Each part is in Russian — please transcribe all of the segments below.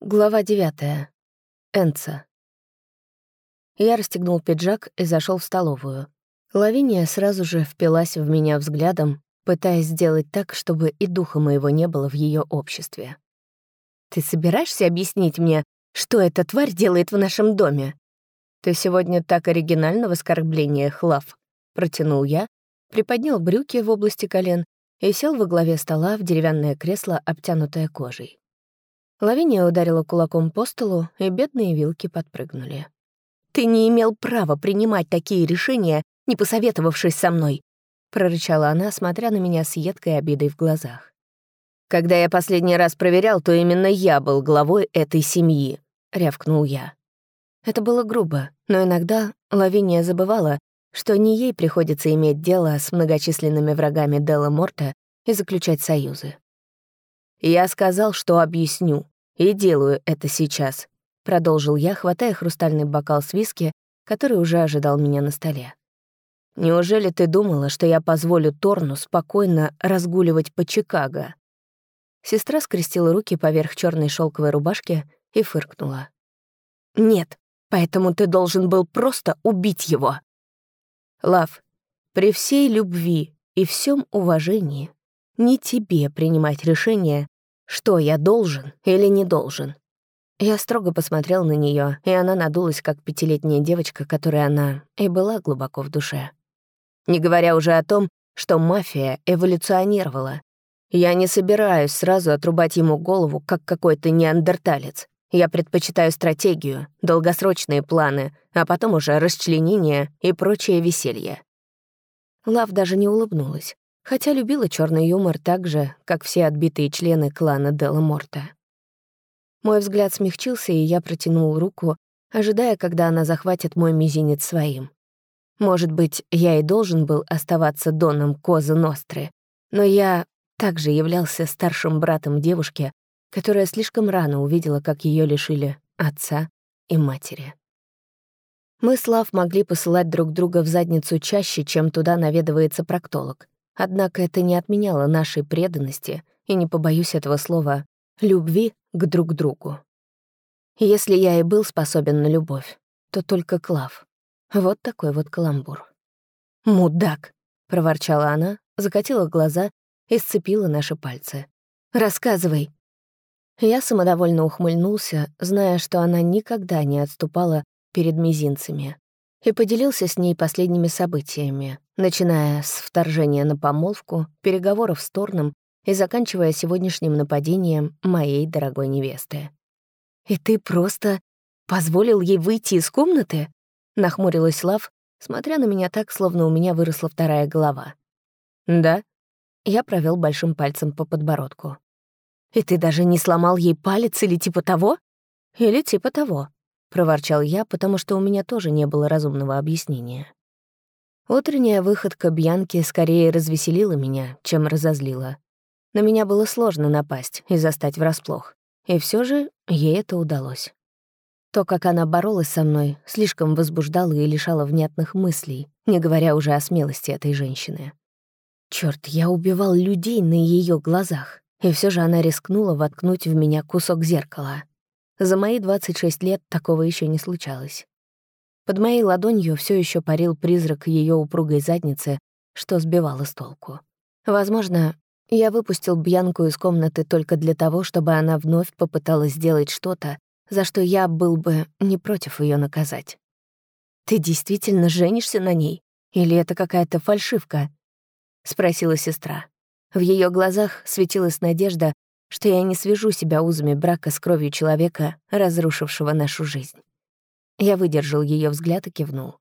Глава девятая. Энца. Я расстегнул пиджак и зашел в столовую. Лавиния сразу же впилась в меня взглядом, пытаясь сделать так, чтобы и духа моего не было в ее обществе. «Ты собираешься объяснить мне, что эта тварь делает в нашем доме?» «Ты сегодня так оригинально в оскорблениях, Лав», — протянул я, приподнял брюки в области колен и сел во главе стола в деревянное кресло, обтянутое кожей. Лавиния ударила кулаком по столу, и бедные вилки подпрыгнули. «Ты не имел права принимать такие решения, не посоветовавшись со мной», — прорычала она, смотря на меня с едкой обидой в глазах. «Когда я последний раз проверял, то именно я был главой этой семьи», — рявкнул я. Это было грубо, но иногда Лавиния забывала, что не ей приходится иметь дело с многочисленными врагами Делла Морта и заключать союзы. «Я сказал, что объясню, и делаю это сейчас», — продолжил я, хватая хрустальный бокал с виски, который уже ожидал меня на столе. «Неужели ты думала, что я позволю Торну спокойно разгуливать по Чикаго?» Сестра скрестила руки поверх черной шелковой рубашки и фыркнула. «Нет, поэтому ты должен был просто убить его». «Лав, при всей любви и всем уважении не тебе принимать решение, что я должен или не должен. Я строго посмотрел на нее, и она надулась, как пятилетняя девочка, которой она и была глубоко в душе. Не говоря уже о том, что мафия эволюционировала. Я не собираюсь сразу отрубать ему голову, как какой-то неандерталец. Я предпочитаю стратегию, долгосрочные планы, а потом уже расчленение и прочее веселье. Лав даже не улыбнулась хотя любила черный юмор так же, как все отбитые члены клана Делла Морта. Мой взгляд смягчился, и я протянул руку, ожидая, когда она захватит мой мизинец своим. Может быть, я и должен был оставаться доном Козы Ностры, но я также являлся старшим братом девушки, которая слишком рано увидела, как ее лишили отца и матери. Мы с Лав могли посылать друг друга в задницу чаще, чем туда наведывается проктолог. Однако это не отменяло нашей преданности и, не побоюсь этого слова, любви к друг другу. Если я и был способен на любовь, то только Клав. Вот такой вот каламбур. «Мудак!» — проворчала она, закатила глаза и сцепила наши пальцы. «Рассказывай!» Я самодовольно ухмыльнулся, зная, что она никогда не отступала перед мизинцами, и поделился с ней последними событиями, начиная с вторжения на помолвку, переговоров с Торном и заканчивая сегодняшним нападением моей дорогой невесты. «И ты просто позволил ей выйти из комнаты?» — нахмурилась Лав, смотря на меня так, словно у меня выросла вторая голова. «Да?» — я провел большим пальцем по подбородку. «И ты даже не сломал ей палец или типа того?» «Или типа того», — проворчал я, потому что у меня тоже не было разумного объяснения. Утренняя выходка Бьянки скорее развеселила меня, чем разозлила. На меня было сложно напасть и застать врасплох. И все же ей это удалось. То, как она боролась со мной, слишком возбуждало и лишало внятных мыслей, не говоря уже о смелости этой женщины. Черт, я убивал людей на ее глазах, и все же она рискнула воткнуть в меня кусок зеркала. За мои 26 лет такого еще не случалось. Под моей ладонью все еще парил призрак ее упругой задницы, что сбивало с толку. Возможно, я выпустил Бьянку из комнаты только для того, чтобы она вновь попыталась сделать что-то, за что я был бы не против ее наказать. «Ты действительно женишься на ней? Или это какая-то фальшивка?» — спросила сестра. В ее глазах светилась надежда, что я не свяжу себя узами брака с кровью человека, разрушившего нашу жизнь. Я выдержал ее взгляд и кивнул.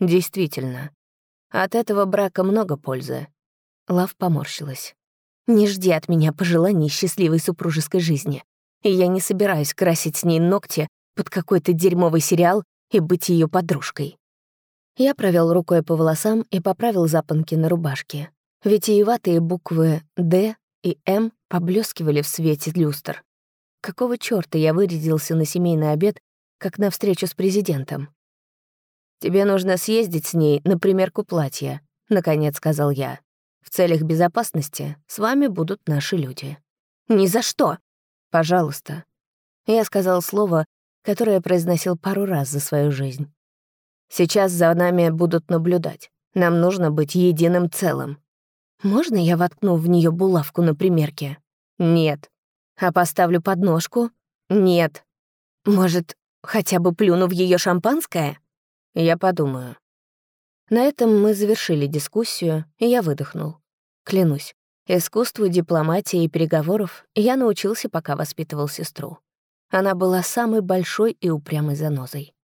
«Действительно. От этого брака много пользы». Лав поморщилась. «Не жди от меня пожеланий счастливой супружеской жизни. И я не собираюсь красить с ней ногти под какой-то дерьмовый сериал и быть ее подружкой». Я провел рукой по волосам и поправил запонки на рубашке. Витиеватые буквы «Д» и «М» поблескивали в свете люстр. Какого чёрта я вырядился на семейный обед как на встречу с президентом. «Тебе нужно съездить с ней на примерку платья», — наконец сказал я. «В целях безопасности с вами будут наши люди». «Ни за что!» «Пожалуйста». Я сказал слово, которое произносил пару раз за свою жизнь. «Сейчас за нами будут наблюдать. Нам нужно быть единым целым». «Можно я воткну в нее булавку на примерке?» «Нет». «А поставлю подножку?» «Нет». «Может, хотя бы плюну в ее шампанское?» «Я подумаю». На этом мы завершили дискуссию, и я выдохнул. Клянусь, искусству дипломатии и переговоров я научился, пока воспитывал сестру. Она была самой большой и упрямой занозой.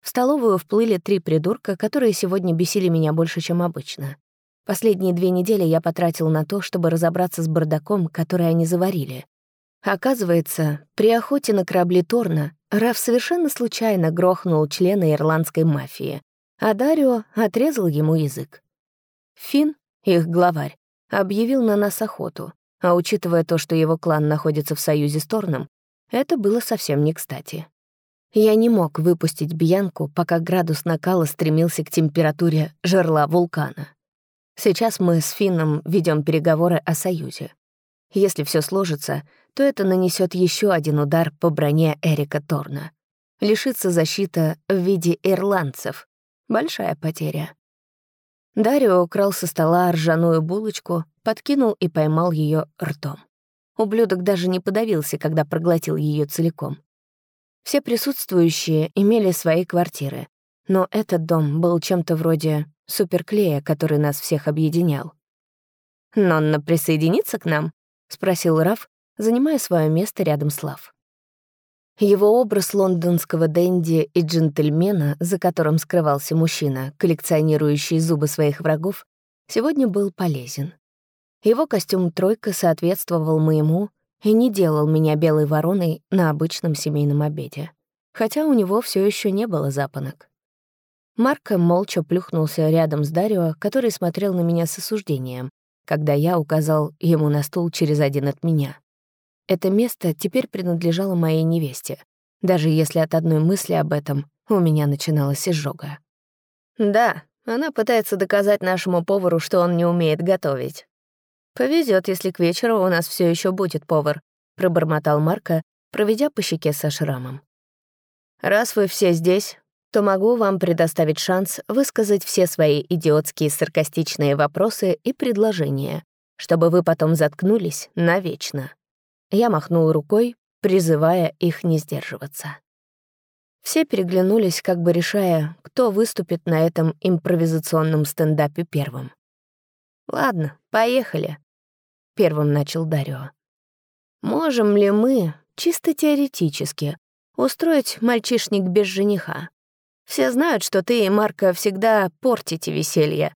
В столовую вплыли три придурка, которые сегодня бесили меня больше, чем обычно. Последние две недели я потратил на то, чтобы разобраться с бардаком, который они заварили. Оказывается, при охоте на корабли Торна Раф совершенно случайно грохнул члена ирландской мафии, а Дарио отрезал ему язык. Финн, их главарь, объявил на нас охоту, а учитывая то, что его клан находится в союзе с Торном, это было совсем не кстати. Я не мог выпустить Бьянку, пока градус накала стремился к температуре жерла вулкана. Сейчас мы с Финном ведем переговоры о союзе. Если все сложится, то это нанесет еще один удар по броне Эрика Торна. Лишится защита в виде ирландцев. Большая потеря. Дарио украл со стола ржаную булочку, подкинул и поймал ее ртом. Ублюдок даже не подавился, когда проглотил ее целиком. Все присутствующие имели свои квартиры, но этот дом был чем-то вроде суперклея, который нас всех объединял. «Нонна присоединится к нам?» — спросил Раф, занимая свое место рядом с Лав. Его образ лондонского денди и джентльмена, за которым скрывался мужчина, коллекционирующий зубы своих врагов, сегодня был полезен. Его костюм «тройка» соответствовал моему и не делал меня белой вороной на обычном семейном обеде. Хотя у него все еще не было запонок. Марко молча плюхнулся рядом с Дарио, который смотрел на меня с осуждением, когда я указал ему на стул через один от меня. Это место теперь принадлежало моей невесте, даже если от одной мысли об этом у меня начиналась изжога. «Да, она пытается доказать нашему повару, что он не умеет готовить. Повезет, если к вечеру у нас все еще будет повар», — пробормотал Марко, проведя по щеке со шрамом. «Раз вы все здесь, то могу вам предоставить шанс высказать все свои идиотские саркастичные вопросы и предложения, чтобы вы потом заткнулись навечно. Я махнул рукой, призывая их не сдерживаться. Все переглянулись, как бы решая, кто выступит на этом импровизационном стендапе первым. «Ладно, поехали», — первым начал Дарио. «Можем ли мы, чисто теоретически, устроить мальчишник без жениха? Все знают, что ты и Марка всегда портите веселье.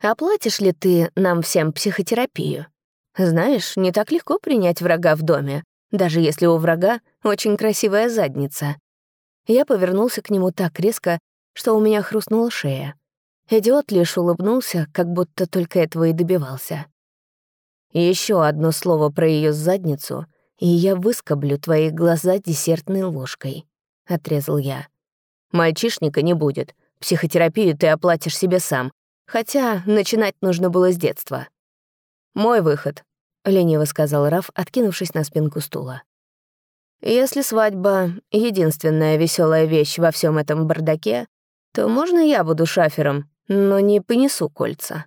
Оплатишь ли ты нам всем психотерапию? Знаешь, не так легко принять врага в доме, даже если у врага очень красивая задница. Я повернулся к нему так резко, что у меня хрустнула шея. Идиот лишь улыбнулся, как будто только этого и добивался. Еще одно слово про ее задницу, и я выскоблю твои глаза десертной ложкой», — отрезал я. Мальчишника не будет. Психотерапию ты оплатишь себе сам. Хотя начинать нужно было с детства. «Мой выход», — лениво сказал Раф, откинувшись на спинку стула. «Если свадьба — единственная веселая вещь во всем этом бардаке, то можно я буду шафером, но не понесу кольца.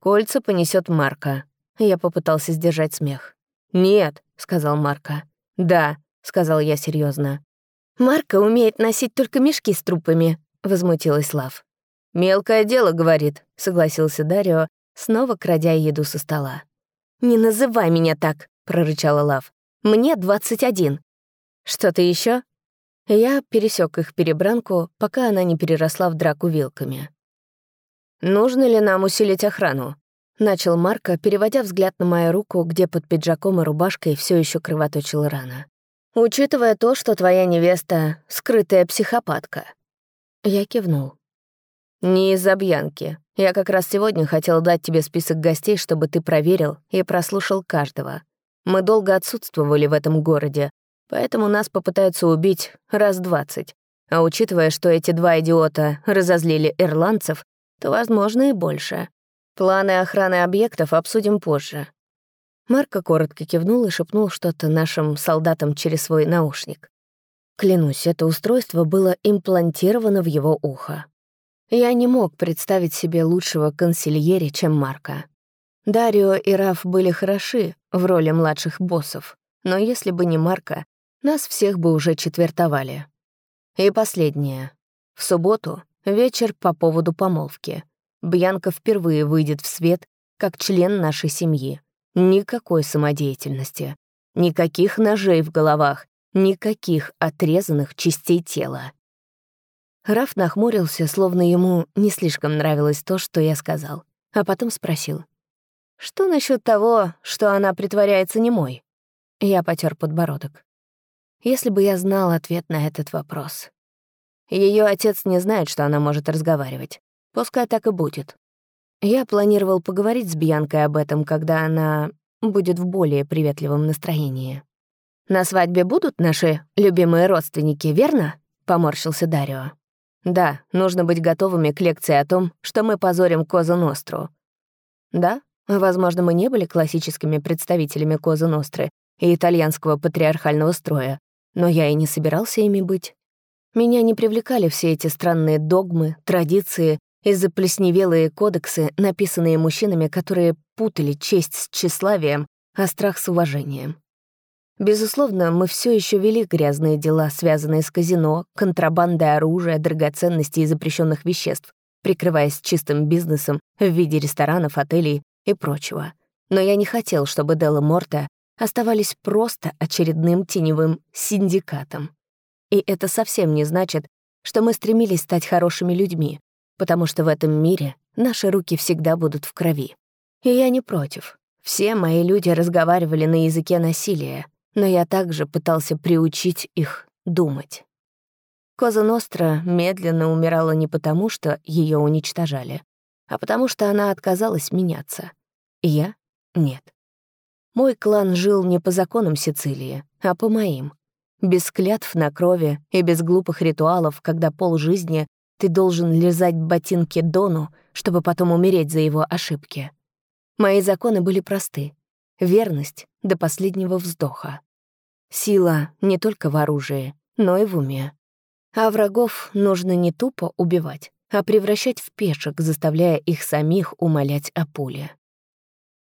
Кольца понесет Марка». Я попытался сдержать смех. «Нет», — сказал Марка. «Да», — сказал я серьезно. «Марка умеет носить только мешки с трупами», — возмутилась Лав. «Мелкое дело, — говорит», — согласился Дарио, снова крадя еду со стола. «Не называй меня так», — прорычала Лав. «Мне двадцать один». «Что-то еще? Я пересек их перебранку, пока она не переросла в драку вилками. «Нужно ли нам усилить охрану?» — начал Марко, переводя взгляд на мою руку, где под пиджаком и рубашкой все еще кровоточила рана. Учитывая то, что твоя невеста — скрытая психопатка. Я кивнул. Не из-за Бьянки. Я как раз сегодня хотел дать тебе список гостей, чтобы ты проверил и прослушал каждого. Мы долго отсутствовали в этом городе, поэтому нас попытаются убить раз двадцать. А учитывая, что эти два идиота разозлили ирландцев, то, возможно, и больше. Планы охраны объектов обсудим позже. Марко коротко кивнул и шепнул что-то нашим солдатам через свой наушник. Клянусь, это устройство было имплантировано в его ухо. Я не мог представить себе лучшего консильери, чем Марка. Дарио и Раф были хороши в роли младших боссов, но если бы не Марка, нас всех бы уже четвертовали. И последнее. В субботу — вечер по поводу помолвки. Бьянка впервые выйдет в свет как член нашей семьи. Никакой самодеятельности. Никаких ножей в головах. Никаких отрезанных частей тела. Раф нахмурился, словно ему не слишком нравилось то, что я сказал, а потом спросил. «Что насчет того, что она притворяется немой?» Я потер подбородок. Если бы я знал ответ на этот вопрос. Ее отец не знает, что она может разговаривать. Пускай так и будет. Я планировал поговорить с Бьянкой об этом, когда она будет в более приветливом настроении. «На свадьбе будут наши любимые родственники, верно?» — поморщился Дарио. Да, нужно быть готовыми к лекции о том, что мы позорим Коза Ностру. Да, возможно, мы не были классическими представителями Коза Ностры и итальянского патриархального строя, но я и не собирался ими быть. Меня не привлекали все эти странные догмы, традиции и заплесневелые кодексы, написанные мужчинами, которые путали честь с тщеславием, а страх с уважением. Безусловно, мы все еще вели грязные дела, связанные с казино, контрабандой оружия, драгоценностей и запрещенных веществ, прикрываясь чистым бизнесом в виде ресторанов, отелей и прочего. Но я не хотел, чтобы Делла Морта оставались просто очередным теневым синдикатом. И это совсем не значит, что мы стремились стать хорошими людьми, потому что в этом мире наши руки всегда будут в крови. И я не против. Все мои люди разговаривали на языке насилия, но я также пытался приучить их думать. Коза Ностра медленно умирала не потому, что ее уничтожали, а потому что она отказалась меняться. Я — нет. Мой клан жил не по законам Сицилии, а по моим. Без клятв на крови и без глупых ритуалов, когда полжизни ты должен лизать ботинки Дону, чтобы потом умереть за его ошибки. Мои законы были просты. Верность до последнего вздоха. Сила не только в оружии, но и в уме. А врагов нужно не тупо убивать, а превращать в пешек, заставляя их самих умолять о пуле.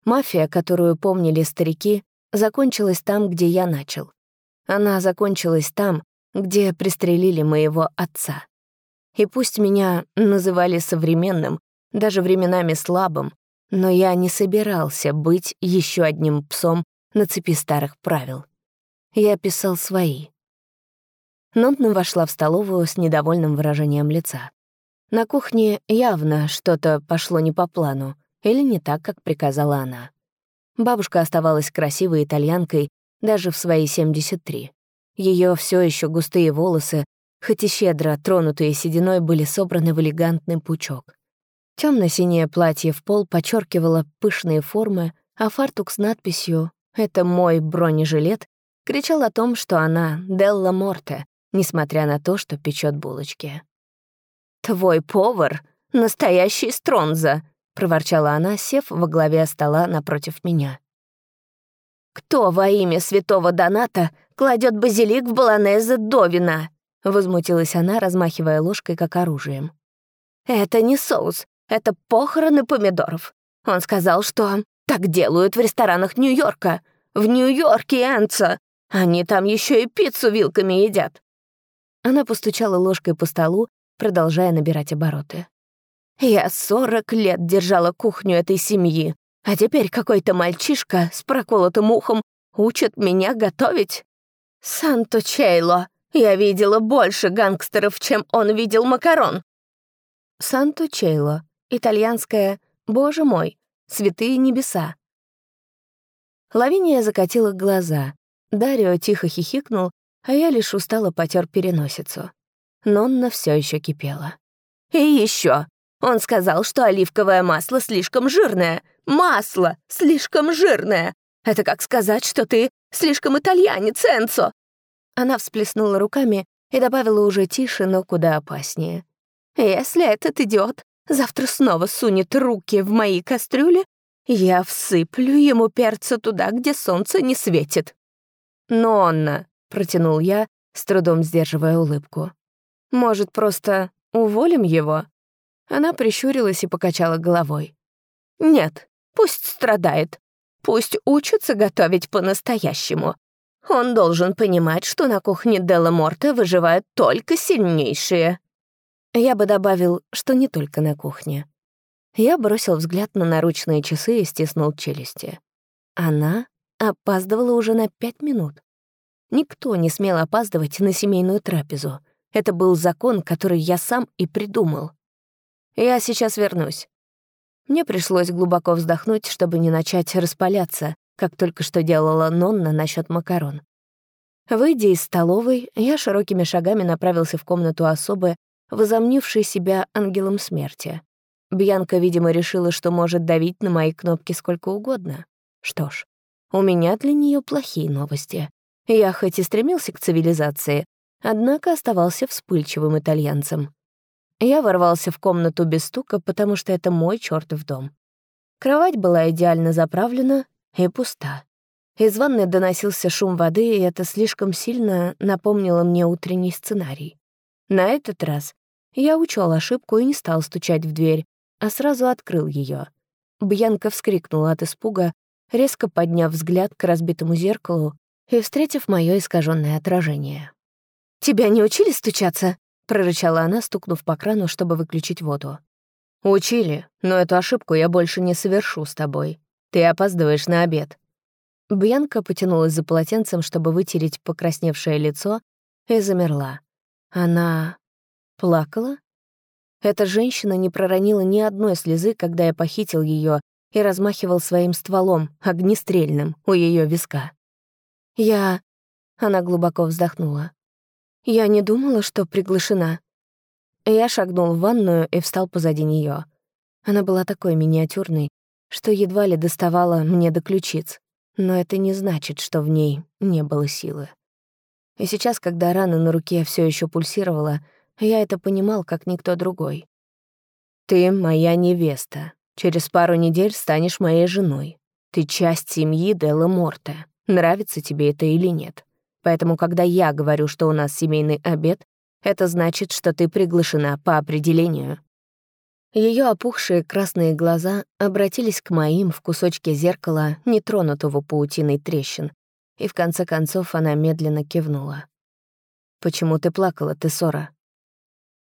Мафия, которую помнили старики, закончилась там, где я начал. Она закончилась там, где пристрелили моего отца. И пусть меня называли современным, даже временами слабым, но я не собирался быть еще одним псом на цепи старых правил. Я писал свои. Нонтна вошла в столовую с недовольным выражением лица. На кухне явно что-то пошло не по плану или не так, как приказала она. Бабушка оставалась красивой итальянкой даже в свои 73. Ее все еще густые волосы, хоть и щедро тронутые сединой, были собраны в элегантный пучок. Темно-синее платье в пол подчеркивало пышные формы, а фартук с надписью «Это мой бронежилет» кричал о том, что она Делла Морте, несмотря на то, что печет булочки. «Твой повар — настоящий Стронза», — проворчала она, сев во главе стола напротив меня. «Кто во имя святого Доната кладет базилик в баланезе до вина?» — возмутилась она, размахивая ложкой как оружием. «Это не соус, это похороны помидоров. Он сказал, что так делают в ресторанах Нью-Йорка. В Нью-Йорке, Энца, они там еще и пиццу вилками едят». Она постучала ложкой по столу, продолжая набирать обороты. «Я сорок лет держала кухню этой семьи, а теперь какой-то мальчишка с проколотым ухом учит меня готовить. Санто Чейло, я видела больше гангстеров, чем он видел макарон». Санто Чейло, итальянское «Боже мой», «Святые небеса». Лавиния закатила глаза, Дарио тихо хихикнул, а я лишь устало потер переносицу. Нонна все еще кипела. «И еще! Он сказал, что оливковое масло слишком жирное. Масло слишком жирное! Это как сказать, что ты слишком итальянец, Энцо!» Она всплеснула руками и добавила уже тише, но куда опаснее. «Если этот идиот завтра снова сунет руки в мои кастрюли, Я всыплю ему перца туда, где солнце не светит. «Нонна», — протянул я, с трудом сдерживая улыбку. «Может, просто уволим его?» Она прищурилась и покачала головой. «Нет, пусть страдает. Пусть учится готовить по-настоящему. Он должен понимать, что на кухне Делла Морта выживают только сильнейшие». Я бы добавил, что не только на кухне. Я бросил взгляд на наручные часы и стиснул челюсти. Она опаздывала уже на пять минут. Никто не смел опаздывать на семейную трапезу. Это был закон, который я сам и придумал. Я сейчас вернусь. Мне пришлось глубоко вздохнуть, чтобы не начать распаляться, как только что делала Нонна насчет макарон. Выйдя из столовой, я широкими шагами направился в комнату особы, возомнившей себя ангелом смерти. Бьянка, видимо, решила, что может давить на мои кнопки сколько угодно. Что ж, у меня для нее плохие новости. Я хоть и стремился к цивилизации, однако оставался вспыльчивым итальянцем. Я ворвался в комнату без стука, потому что это мой чертов дом. Кровать была идеально заправлена и пуста. Из ванной доносился шум воды, и это слишком сильно напомнило мне утренний сценарий. На этот раз я учел ошибку и не стал стучать в дверь, а сразу открыл ее. Бьянка вскрикнула от испуга, резко подняв взгляд к разбитому зеркалу и встретив мое искаженное отражение. «Тебя не учили стучаться?» — прорычала она, стукнув по крану, чтобы выключить воду. «Учили, но эту ошибку я больше не совершу с тобой. Ты опаздываешь на обед». Бьянка потянулась за полотенцем, чтобы вытереть покрасневшее лицо, и замерла. Она плакала? Эта женщина не проронила ни одной слезы, когда я похитил ее и размахивал своим стволом, огнестрельным, у ее виска. «Я...» — она глубоко вздохнула. «Я не думала, что приглашена». Я шагнул в ванную и встал позади нее. Она была такой миниатюрной, что едва ли доставала мне до ключиц, но это не значит, что в ней не было силы. И сейчас, когда рана на руке все еще пульсировала, я это понимал, как никто другой. «Ты моя невеста. Через пару недель станешь моей женой. Ты часть семьи Делла Морте нравится тебе это или нет. Поэтому, когда я говорю, что у нас семейный обед, это значит, что ты приглашена по определению». Ее опухшие красные глаза обратились к моим в кусочке зеркала, нетронутого паутиной трещин, и в конце концов она медленно кивнула. «Почему ты плакала, Тессора?»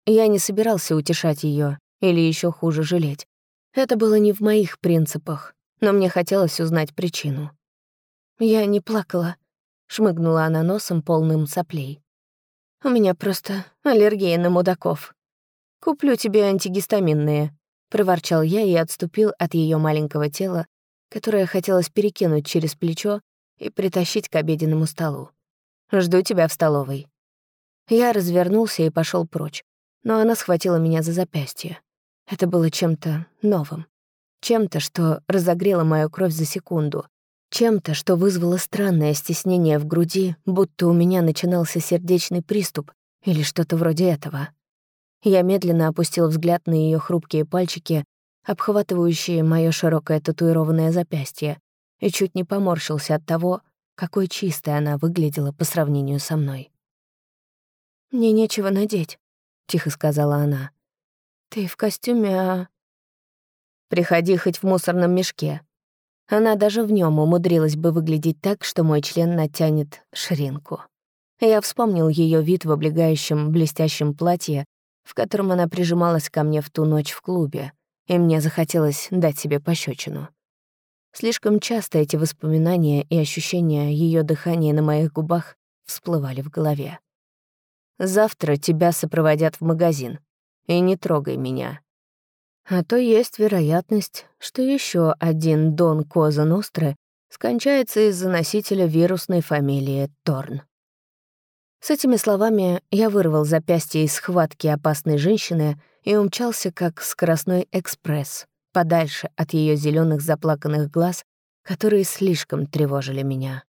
Я не собирался утешать ее или еще хуже жалеть. Это было не в моих принципах, но мне хотелось узнать причину. «Я не плакала», — шмыгнула она носом, полным соплей. «У меня просто аллергия на мудаков. Куплю тебе антигистаминные», — проворчал я и отступил от ее маленького тела, которое хотелось перекинуть через плечо и притащить к обеденному столу. «Жду тебя в столовой». Я развернулся и пошел прочь, но она схватила меня за запястье. Это было чем-то новым, чем-то, что разогрело мою кровь за секунду, чем-то, что вызвало странное стеснение в груди, будто у меня начинался сердечный приступ или что-то вроде этого. Я медленно опустил взгляд на ее хрупкие пальчики, обхватывающие мое широкое татуированное запястье, и чуть не поморщился от того, какой чистой она выглядела по сравнению со мной. «Мне нечего надеть», — тихо сказала она. «Ты в костюме, а...» «Приходи хоть в мусорном мешке», она даже в нем умудрилась бы выглядеть так, что мой член натянет ширинку. Я вспомнил ее вид в облегающем блестящем платье, в котором она прижималась ко мне в ту ночь в клубе, и мне захотелось дать себе пощечину. Слишком часто эти воспоминания и ощущения ее дыхания на моих губах всплывали в голове. «Завтра тебя сопроводят в магазин. И не трогай меня. А то есть вероятность, что еще один Дон Коза Ностры скончается из-за носителя вирусной фамилии Торн. С этими словами я вырвал запястье из схватки опасной женщины и умчался как скоростной экспресс, подальше от ее зеленых заплаканных глаз, которые слишком тревожили меня.